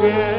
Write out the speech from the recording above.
Yeah.